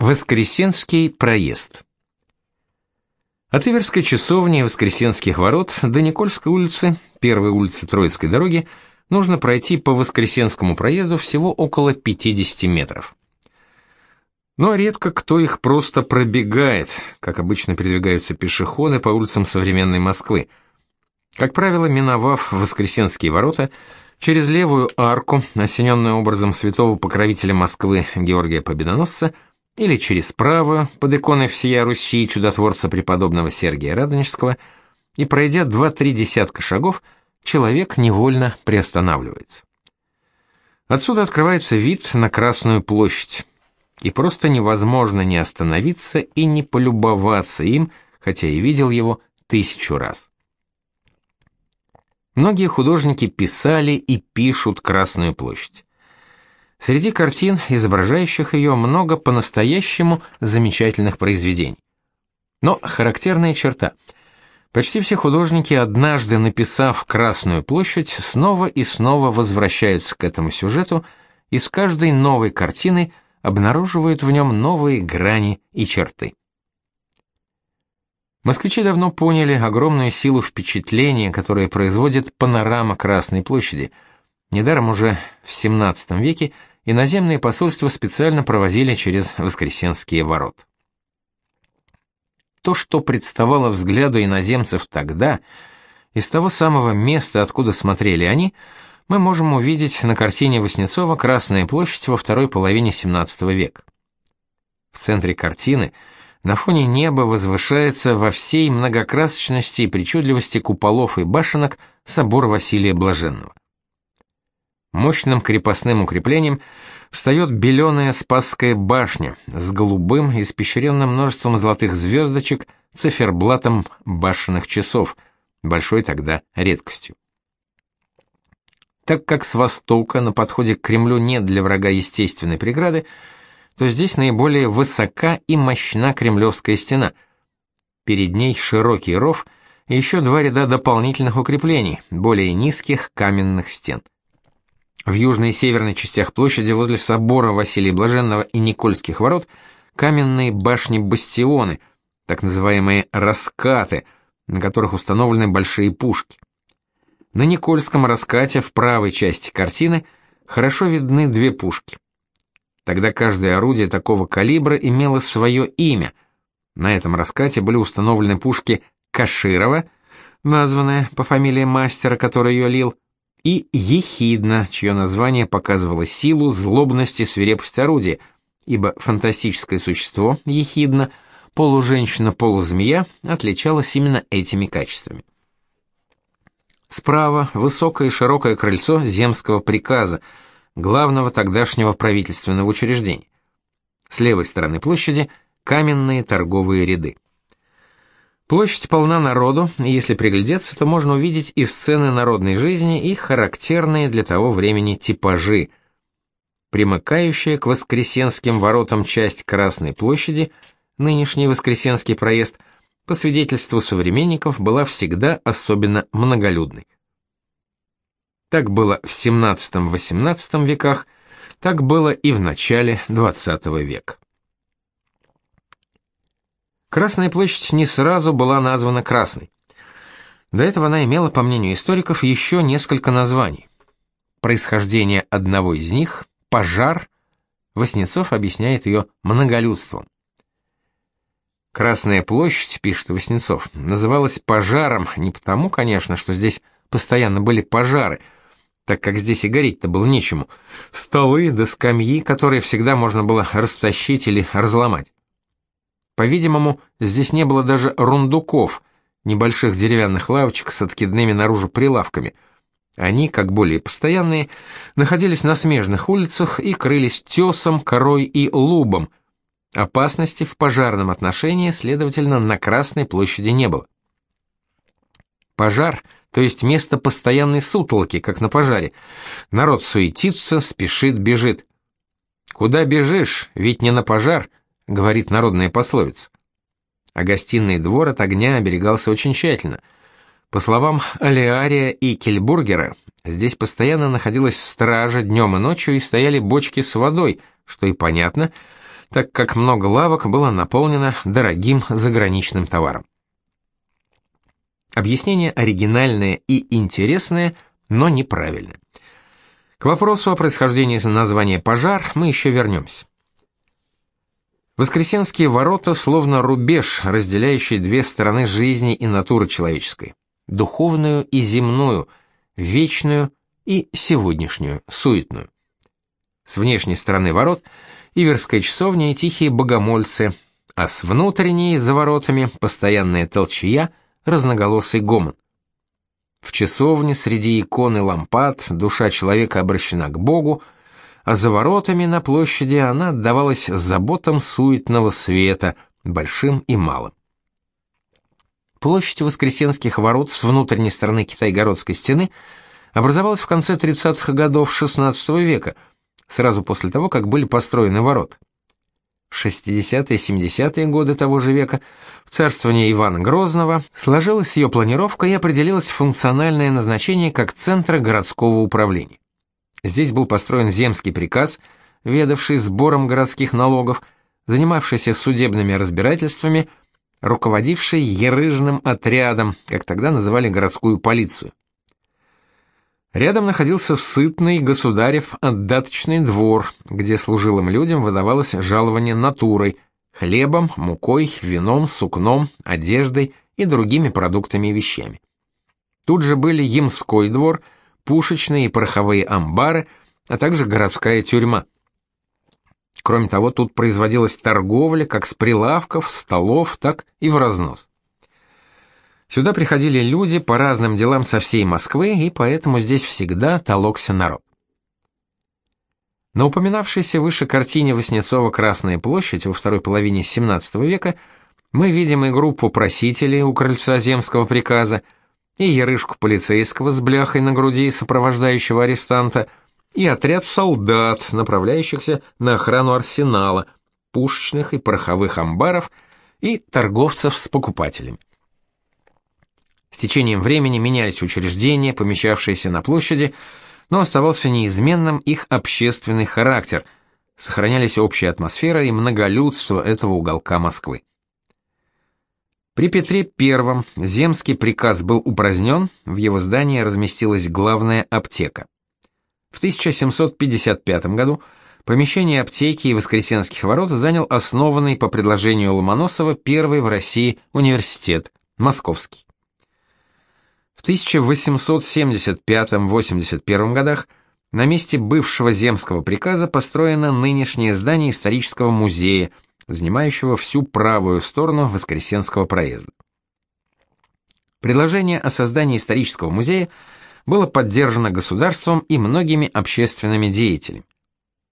Воскресенский проезд. От Иверской часовни и Воскресенских ворот до Никольской улицы, первой улицы Троицкой дороги, нужно пройти по Воскресенскому проезду всего около 50 метров. Но редко кто их просто пробегает, как обычно передвигаются пешеходы по улицам современной Москвы. Как правило, миновав Воскресенские ворота, через левую арку, осененную образом святого покровителя Москвы Георгия Победоносца, или через правую, под иконой всея Руси чудотворца преподобного Сергия Радонежского, и пройдя два-три десятка шагов, человек невольно приостанавливается. Отсюда открывается вид на Красную площадь, и просто невозможно не остановиться и не полюбоваться им, хотя и видел его тысячу раз. Многие художники писали и пишут Красную площадь. Среди картин, изображающих ее, много по-настоящему замечательных произведений. Но характерная черта. Почти все художники, однажды написав «Красную площадь», снова и снова возвращаются к этому сюжету и с каждой новой картины обнаруживают в нем новые грани и черты. Москвичи давно поняли огромную силу впечатления, которое производит панорама Красной площади. Недаром уже в XVII веке иноземные посольства специально провозили через Воскресенские ворот. То, что представало взгляду иноземцев тогда, из того самого места, откуда смотрели они, мы можем увидеть на картине Васнецова «Красная площадь» во второй половине XVII века. В центре картины на фоне неба возвышается во всей многокрасочности и причудливости куполов и башенок собор Василия Блаженного. Мощным крепостным укреплением встает беленая Спасская башня с голубым, испещренным множеством золотых звездочек, циферблатом башенных часов, большой тогда редкостью. Так как с востока на подходе к Кремлю нет для врага естественной преграды, то здесь наиболее высока и мощна Кремлевская стена. Перед ней широкий ров и еще два ряда дополнительных укреплений, более низких каменных стен. В южной и северной частях площади возле собора Василия Блаженного и Никольских ворот каменные башни-бастионы, так называемые раскаты, на которых установлены большие пушки. На Никольском раскате в правой части картины хорошо видны две пушки. Тогда каждое орудие такого калибра имело свое имя. На этом раскате были установлены пушки Каширова, названная по фамилии мастера, который ее лил, и ехидна, чье название показывало силу, злобность и свирепость орудия, ибо фантастическое существо, ехидна, полуженщина, полузмея, отличалось именно этими качествами. Справа высокое и широкое крыльцо земского приказа, главного тогдашнего правительственного учреждения. С левой стороны площади каменные торговые ряды. Площадь полна народу, и если приглядеться, то можно увидеть и сцены народной жизни, и характерные для того времени типажи. Примыкающая к Воскресенским воротам часть Красной площади, нынешний Воскресенский проезд, по свидетельству современников, была всегда особенно многолюдной. Так было в XVII-XVIII веках, так было и в начале XX века. Красная площадь не сразу была названа Красной. До этого она имела, по мнению историков, еще несколько названий. Происхождение одного из них – пожар, Васнецов объясняет ее многолюдством. Красная площадь, пишет Васнецов, называлась пожаром не потому, конечно, что здесь постоянно были пожары, так как здесь и гореть-то было нечему. Столы да скамьи, которые всегда можно было растащить или разломать. По-видимому, здесь не было даже рундуков, небольших деревянных лавочек с откидными наружу прилавками. Они, как более постоянные, находились на смежных улицах и крылись тесом, корой и лубом. Опасности в пожарном отношении, следовательно, на Красной площади не было. Пожар, то есть место постоянной сутолки, как на пожаре. Народ суетится, спешит, бежит. Куда бежишь? Ведь не на пожар, говорит народная пословица. А гостиный двор от огня оберегался очень тщательно. По словам Алиария и Кельбургера, здесь постоянно находилась стража днем и ночью и стояли бочки с водой, что и понятно, так как много лавок было наполнено дорогим заграничным товаром. Объяснение оригинальное и интересное, но неправильное. К вопросу о происхождении названия «пожар» мы еще вернемся. Воскресенские ворота словно рубеж, разделяющий две стороны жизни и натуры человеческой – духовную и земную, вечную и сегодняшнюю, суетную. С внешней стороны ворот – Иверская часовня и тихие богомольцы, а с внутренней, за воротами, постоянная толчья, разноголосый гомон. В часовне среди икон и лампад душа человека обращена к Богу, а за воротами на площади она отдавалась заботам суетного света, большим и малым. Площадь Воскресенских ворот с внутренней стороны Китайгородской стены образовалась в конце 30-х годов XVI века, сразу после того, как были построены ворота. 60-70-е годы того же века в царствовании Ивана Грозного сложилась ее планировка и определилось функциональное назначение как центра городского управления. Здесь был построен земский приказ, ведавший сбором городских налогов, занимавшийся судебными разбирательствами, руководивший ерыжным отрядом, как тогда называли городскую полицию. Рядом находился сытный государев отдаточный двор, где служилым людям выдавалось жалование натурой, хлебом, мукой, вином, сукном, одеждой и другими продуктами и вещами. Тут же были Ямской двор, пушечные и пороховые амбары, а также городская тюрьма. Кроме того, тут производилась торговля как с прилавков, столов, так и в разнос. Сюда приходили люди по разным делам со всей Москвы, и поэтому здесь всегда толокся народ. На упоминавшейся выше картине Васнецова «Красная площадь» во второй половине XVII века мы видим и группу просителей у крыльца земского приказа, и ярышку полицейского с бляхой на груди, сопровождающего арестанта, и отряд солдат, направляющихся на охрану арсенала, пушечных и пороховых амбаров, и торговцев с покупателями. С течением времени менялись учреждения, помещавшиеся на площади, но оставался неизменным их общественный характер, сохранялись общая атмосфера и многолюдство этого уголка Москвы. При Петре I земский приказ был упразднен, в его здании разместилась главная аптека. В 1755 году помещение аптеки и Воскресенских ворот занял основанный по предложению Ломоносова первый в России университет, Московский. В 1875-81 годах на месте бывшего земского приказа построено нынешнее здание исторического музея, занимающего всю правую сторону Воскресенского проезда. Предложение о создании исторического музея было поддержано государством и многими общественными деятелями.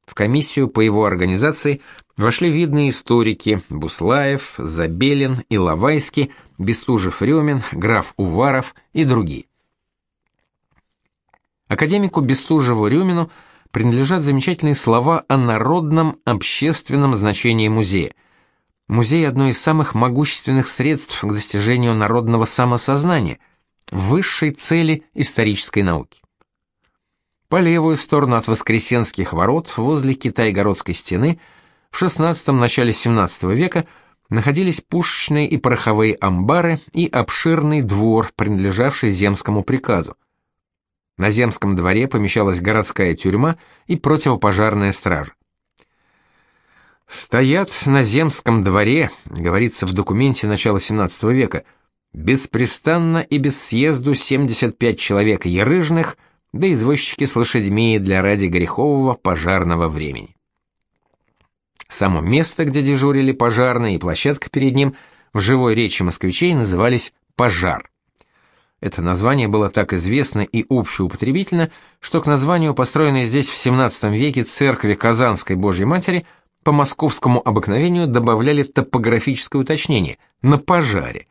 В комиссию по его организации вошли видные историки Буслаев, Забелин, Иловайский, Бестужев-Рюмин, граф Уваров и другие. Академику Бестужеву-Рюмину принадлежат замечательные слова о народном общественном значении музея. Музей – одно из самых могущественных средств к достижению народного самосознания, высшей цели исторической науки. По левую сторону от Воскресенских ворот, возле Китай-городской стены, в XVI – начале XVII века находились пушечные и пороховые амбары и обширный двор, принадлежавший земскому приказу. На земском дворе помещалась городская тюрьма и противопожарная стража. «Стоят на земском дворе», — говорится в документе начала XVII века, «беспрестанно и без съезду 75 человек ярыжных, да извозчики с лошадьми для ради грехового пожарного времени. Само место, где дежурили пожарные, и площадка перед ним в живой речи москвичей назывались «Пожар». Это название было так известно и общеупотребительно, что к названию, построенной здесь в XVII веке церкви Казанской Божьей Матери, по московскому обыкновению добавляли топографическое уточнение «на пожаре»,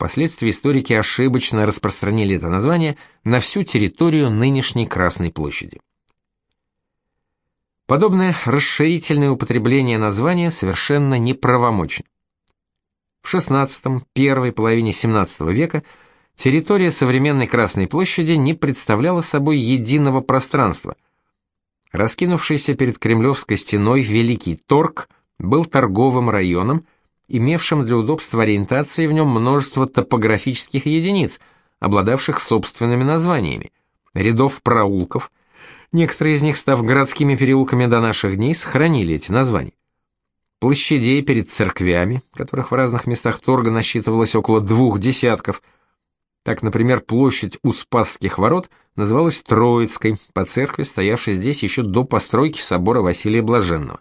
Впоследствии историки ошибочно распространили это название на всю территорию нынешней Красной площади. Подобное расширительное употребление названия совершенно неправомочно. В XVI, первой половине XVII века территория современной Красной площади не представляла собой единого пространства. Раскинувшийся перед Кремлевской стеной Великий Торг был торговым районом, имевшим для удобства ориентации в нем множество топографических единиц, обладавших собственными названиями, рядов проулков, некоторые из них, став городскими переулками до наших дней, сохранили эти названия. Площадей перед церквями, которых в разных местах торга насчитывалось около двух десятков. Так, например, площадь у Спасских ворот называлась Троицкой, по церкви, стоявшей здесь еще до постройки собора Василия Блаженного.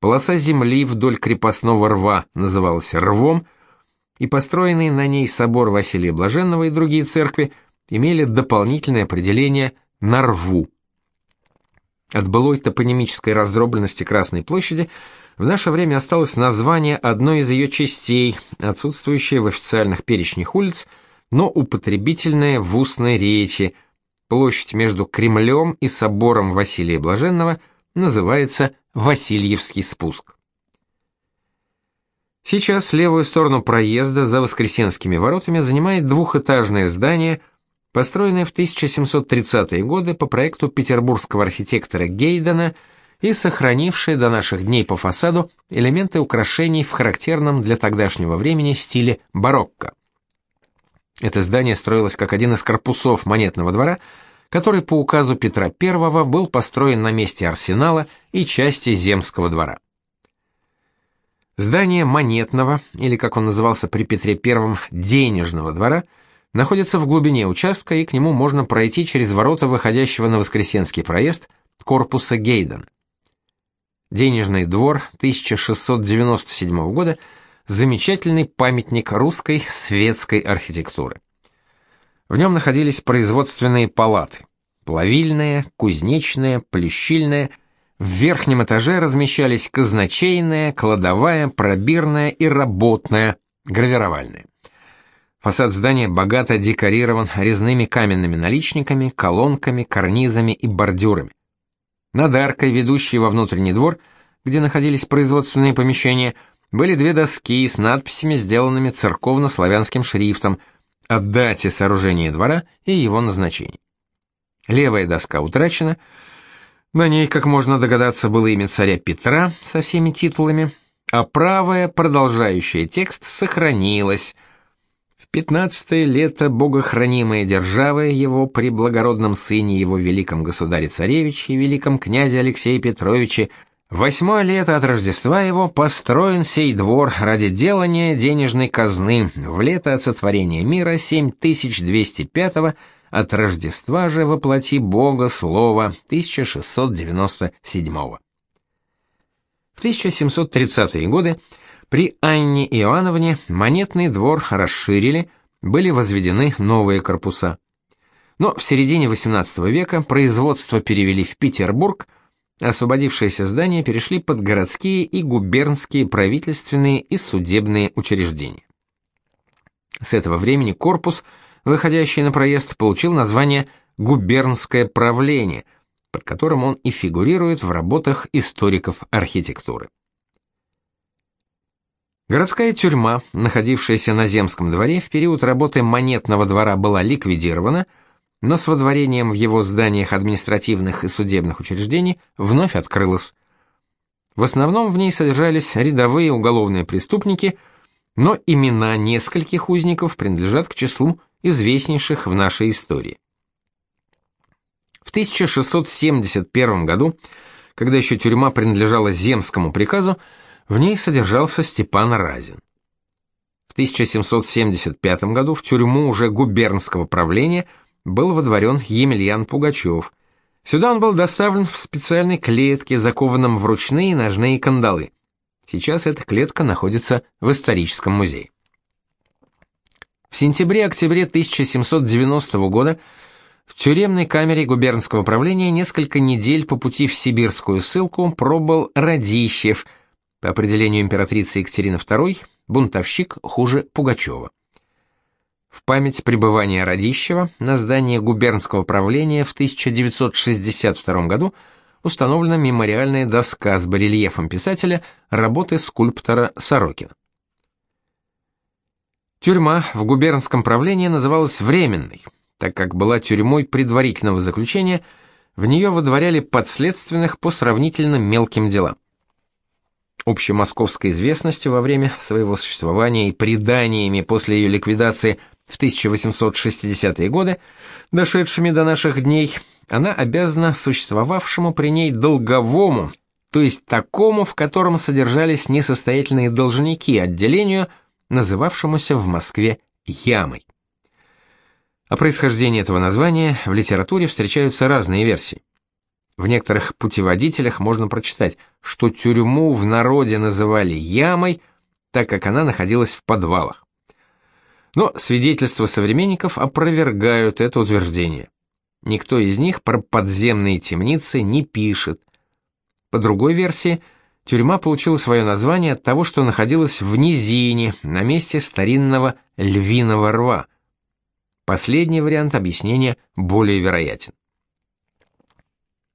Полоса земли вдоль крепостного рва называлась Рвом, и построенный на ней собор Василия Блаженного и другие церкви имели дополнительное определение на рву. От былой топонимической раздробленности Красной площади в наше время осталось название одной из ее частей, отсутствующее в официальных перечнях улиц, но употребительное в устной речи. Площадь между Кремлем и собором Василия Блаженного называется Васильевский спуск. Сейчас левую сторону проезда за Воскресенскими воротами занимает двухэтажное здание, построенное в 1730-е годы по проекту петербургского архитектора Гейдена и сохранившее до наших дней по фасаду элементы украшений в характерном для тогдашнего времени стиле барокко. Это здание строилось как один из корпусов монетного двора – который по указу Петра I был построен на месте арсенала и части Земского двора. Здание монетного, или как он назывался при Петре I, денежного двора, находится в глубине участка, и к нему можно пройти через ворота выходящего на Воскресенский проезд корпуса Гейден. Денежный двор 1697 года – замечательный памятник русской светской архитектуры. В нем находились производственные палаты. Плавильная, кузнечная, плющильная. В верхнем этаже размещались казначейная, кладовая, пробирная и работная, гравировальная. Фасад здания богато декорирован резными каменными наличниками, колонками, карнизами и бордюрами. Над аркой, ведущей во внутренний двор, где находились производственные помещения, были две доски с надписями, сделанными церковно-славянским шрифтом – о дате сооружения двора и его назначении. Левая доска утрачена, на ней, как можно догадаться, было имя царя Петра со всеми титулами, а правая, продолжающая текст, сохранилась. В пятнадцатое лето богохранимая держава его при благородном сыне его великом государе-царевиче и великом князе Алексее Петровиче Восьмое лето от Рождества его построен сей двор ради делания денежной казны, в лето от сотворения мира 7205 от Рождества же воплоти Бога Слова 1697 В 1730-е годы при Анне Иоанновне монетный двор расширили, были возведены новые корпуса. Но в середине XVIII века производство перевели в Петербург – Освободившиеся здания перешли под городские и губернские правительственные и судебные учреждения. С этого времени корпус, выходящий на проезд, получил название «губернское правление», под которым он и фигурирует в работах историков архитектуры. Городская тюрьма, находившаяся на Земском дворе, в период работы монетного двора была ликвидирована – но с водворением в его зданиях административных и судебных учреждений вновь открылась. В основном в ней содержались рядовые уголовные преступники, но имена нескольких узников принадлежат к числу известнейших в нашей истории. В 1671 году, когда еще тюрьма принадлежала земскому приказу, в ней содержался Степан Разин. В 1775 году в тюрьму уже губернского правления – был водворен Емельян Пугачев. Сюда он был доставлен в специальной клетке, закованном в ручные ножные кандалы. Сейчас эта клетка находится в историческом музее. В сентябре-октябре 1790 года в тюремной камере губернского правления несколько недель по пути в сибирскую ссылку пробыл Радищев, по определению императрицы Екатерины II, бунтовщик хуже Пугачева. В память пребывания Радищева на здании губернского правления в 1962 году установлена мемориальная доска с барельефом писателя работы скульптора Сорокина. Тюрьма в губернском правлении называлась временной, так как была тюрьмой предварительного заключения, в нее выдворяли подследственных по сравнительно мелким делам. Общемосковской известностью во время своего существования и преданиями после ее ликвидации в 1860-е годы, дошедшими до наших дней, она обязана существовавшему при ней долговому, то есть такому, в котором содержались несостоятельные должники отделению, называвшемуся в Москве ямой. О происхождении этого названия в литературе встречаются разные версии. В некоторых путеводителях можно прочитать, что тюрьму в народе называли ямой, так как она находилась в подвалах. Но свидетельства современников опровергают это утверждение. Никто из них про подземные темницы не пишет. По другой версии, тюрьма получила свое название от того, что находилась в низине, на месте старинного львиного рва. Последний вариант объяснения более вероятен.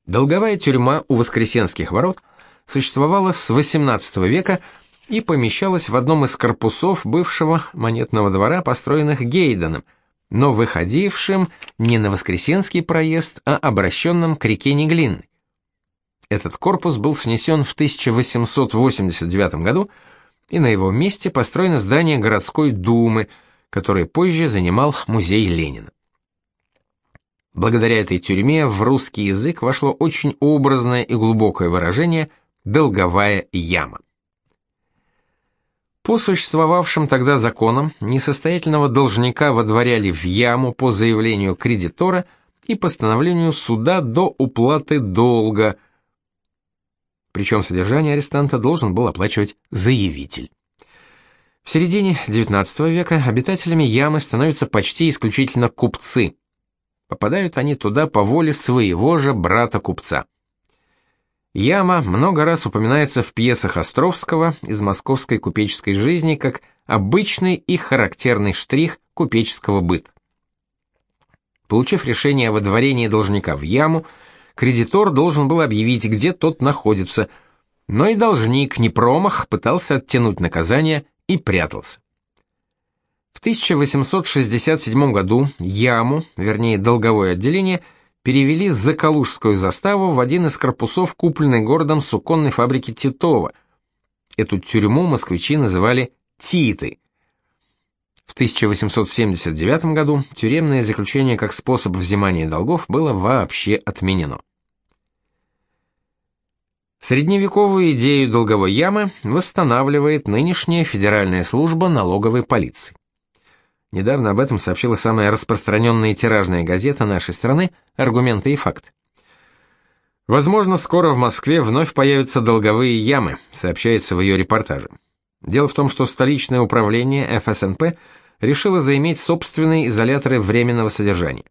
Долговая тюрьма у Воскресенских ворот существовала с XVIII века и помещалась в одном из корпусов бывшего монетного двора, построенных Гейденом, но выходившим не на Воскресенский проезд, а обращенным к реке Неглинной. Этот корпус был снесен в 1889 году, и на его месте построено здание городской думы, которое позже занимал музей Ленина. Благодаря этой тюрьме в русский язык вошло очень образное и глубокое выражение «долговая яма». По существовавшим тогда законам несостоятельного должника водворяли в яму по заявлению кредитора и постановлению суда до уплаты долга, причем содержание арестанта должен был оплачивать заявитель. В середине XIX века обитателями ямы становятся почти исключительно купцы – Попадают они туда по воле своего же брата-купца. Яма много раз упоминается в пьесах Островского из московской купеческой жизни как обычный и характерный штрих купеческого быта. Получив решение о выдворении должника в яму, кредитор должен был объявить, где тот находится, но и должник, не промах, пытался оттянуть наказание и прятался. В 1867 году яму, вернее долговое отделение, перевели за Калужскую заставу в один из корпусов, купленной городом суконной фабрики Титова. Эту тюрьму москвичи называли Титы. В 1879 году тюремное заключение как способ взимания долгов было вообще отменено. Средневековую идею долговой ямы восстанавливает нынешняя Федеральная служба налоговой полиции. Недавно об этом сообщила самая распространенная тиражная газета нашей страны «Аргументы и факты». Возможно, скоро в Москве вновь появятся долговые ямы, сообщается в ее репортаже. Дело в том, что столичное управление ФСНП решило заиметь собственные изоляторы временного содержания.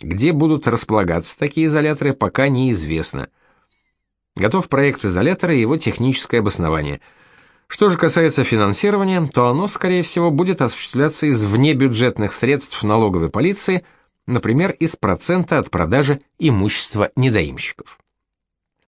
Где будут располагаться такие изоляторы, пока неизвестно. Готов проект изолятора и его техническое обоснование – что же касается финансирования, то оно, скорее всего, будет осуществляться из внебюджетных средств налоговой полиции, например, из процента от продажи имущества недоимщиков.